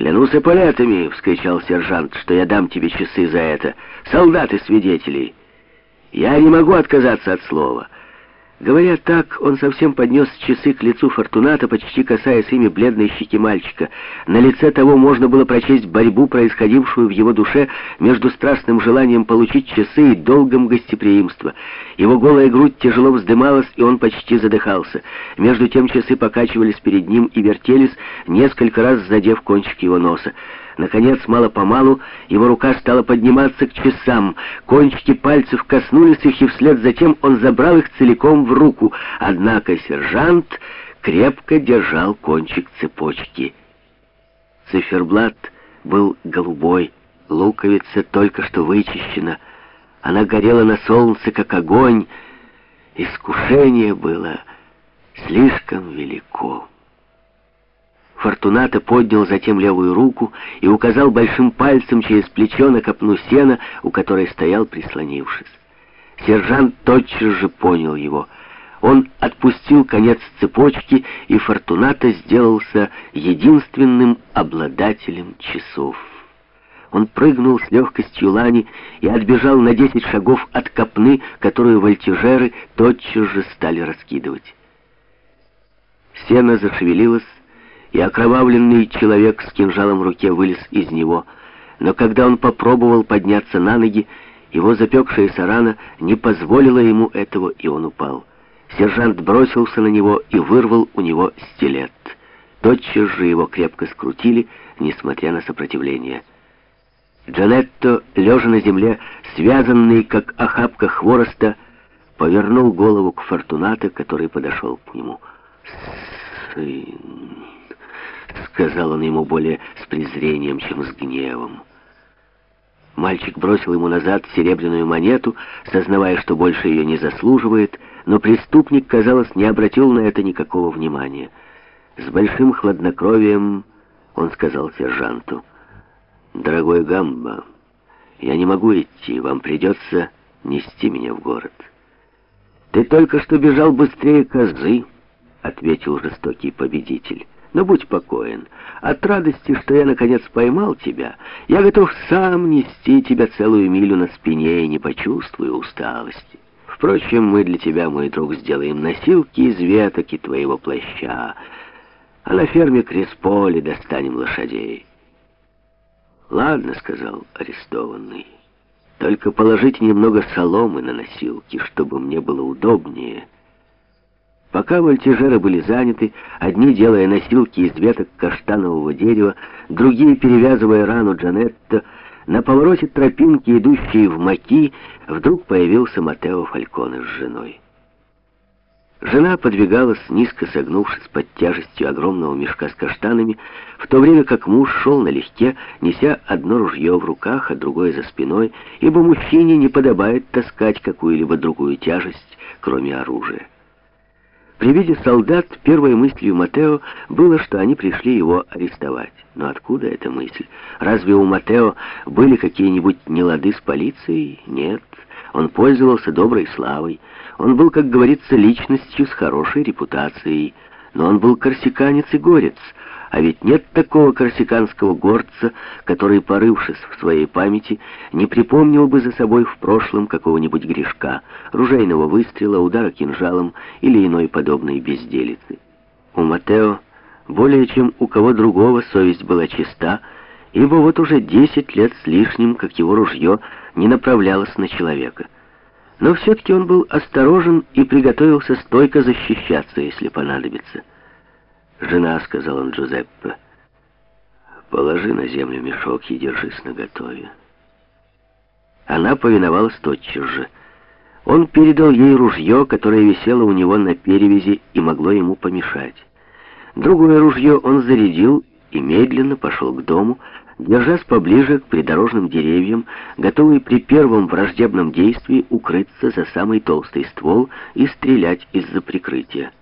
«Клянусь эполетами!» — вскричал сержант, — «что я дам тебе часы за это. Солдаты-свидетели!» «Я не могу отказаться от слова». Говоря так, он совсем поднес часы к лицу Фортуната, почти касаясь ими бледной щеки мальчика. На лице того можно было прочесть борьбу, происходившую в его душе между страстным желанием получить часы и долгом гостеприимства. Его голая грудь тяжело вздымалась, и он почти задыхался. Между тем часы покачивались перед ним и вертелись, несколько раз задев кончик его носа. Наконец, мало-помалу, его рука стала подниматься к часам. Кончики пальцев коснулись их, и вслед за тем он забрал их целиком в руку. Однако сержант крепко держал кончик цепочки. Циферблат был голубой, луковица только что вычищена. Она горела на солнце, как огонь. Искушение было слишком велико. Фортуната поднял затем левую руку и указал большим пальцем через плечо на копну сена, у которой стоял, прислонившись. Сержант тотчас же понял его. Он отпустил конец цепочки, и Фортуната сделался единственным обладателем часов. Он прыгнул с легкостью лани и отбежал на десять шагов от копны, которую вольтежеры тотчас же стали раскидывать. Сено зашевелилось, и окровавленный человек с кинжалом в руке вылез из него. Но когда он попробовал подняться на ноги, его запекшаяся рана не позволила ему этого, и он упал. Сержант бросился на него и вырвал у него стилет. Тотчас же его крепко скрутили, несмотря на сопротивление. Джанетто, лежа на земле, связанный, как охапка хвороста, повернул голову к Фортунато, который подошел к нему. «Сын...» — сказал он ему более с презрением, чем с гневом. Мальчик бросил ему назад серебряную монету, сознавая, что больше ее не заслуживает, но преступник, казалось, не обратил на это никакого внимания. С большим хладнокровием он сказал сержанту, «Дорогой Гамба, я не могу идти, вам придется нести меня в город». «Ты только что бежал быстрее козы», — ответил жестокий победитель. Но будь покоен. От радости, что я наконец поймал тебя, я готов сам нести тебя целую милю на спине и не почувствую усталости. Впрочем, мы для тебя, мой друг, сделаем носилки из веток и твоего плаща, а на ферме Кресполи достанем лошадей. «Ладно», — сказал арестованный, — «только положите немного соломы на носилки, чтобы мне было удобнее». Пока вольтежеры были заняты, одни делая носилки из веток каштанового дерева, другие перевязывая рану Джанетто, на повороте тропинки, идущей в Маки, вдруг появился Матео Фальконе с женой. Жена подвигалась, низко согнувшись под тяжестью огромного мешка с каштанами, в то время как муж шел налегке, неся одно ружье в руках, а другое за спиной, ибо мужчине не подобает таскать какую-либо другую тяжесть, кроме оружия. При виде солдат первой мыслью Матео было, что они пришли его арестовать. Но откуда эта мысль? Разве у Матео были какие-нибудь нелады с полицией? Нет. Он пользовался доброй славой. Он был, как говорится, личностью с хорошей репутацией. Но он был корсиканец и горец, а ведь нет такого корсиканского горца, который, порывшись в своей памяти, не припомнил бы за собой в прошлом какого-нибудь грешка, ружейного выстрела, удара кинжалом или иной подобной безделицы. У Матео более чем у кого другого совесть была чиста, ибо вот уже десять лет с лишним, как его ружье, не направлялось на человека. Но все-таки он был осторожен и приготовился стойко защищаться, если понадобится. «Жена», — сказал он Джузеппе, — «положи на землю мешок и держись наготове». Она повиновалась тотчас же. Он передал ей ружье, которое висело у него на перевязи и могло ему помешать. Другое ружье он зарядил и медленно пошел к дому, держась поближе к придорожным деревьям, готовый при первом враждебном действии укрыться за самый толстый ствол и стрелять из-за прикрытия.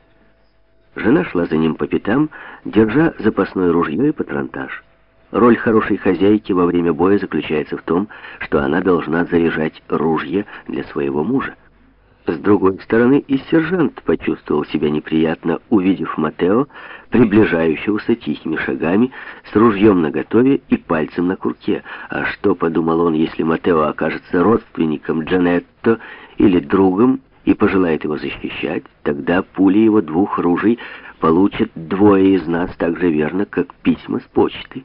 Жена шла за ним по пятам, держа запасное ружье и патронтаж. Роль хорошей хозяйки во время боя заключается в том, что она должна заряжать ружье для своего мужа. С другой стороны, и сержант почувствовал себя неприятно, увидев Матео, приближающегося тихими шагами, с ружьем наготове и пальцем на курке. А что, подумал он, если Матео окажется родственником Джанетто или другом и пожелает его защищать, тогда пули его двух ружей получат двое из нас так же верно, как письма с почты.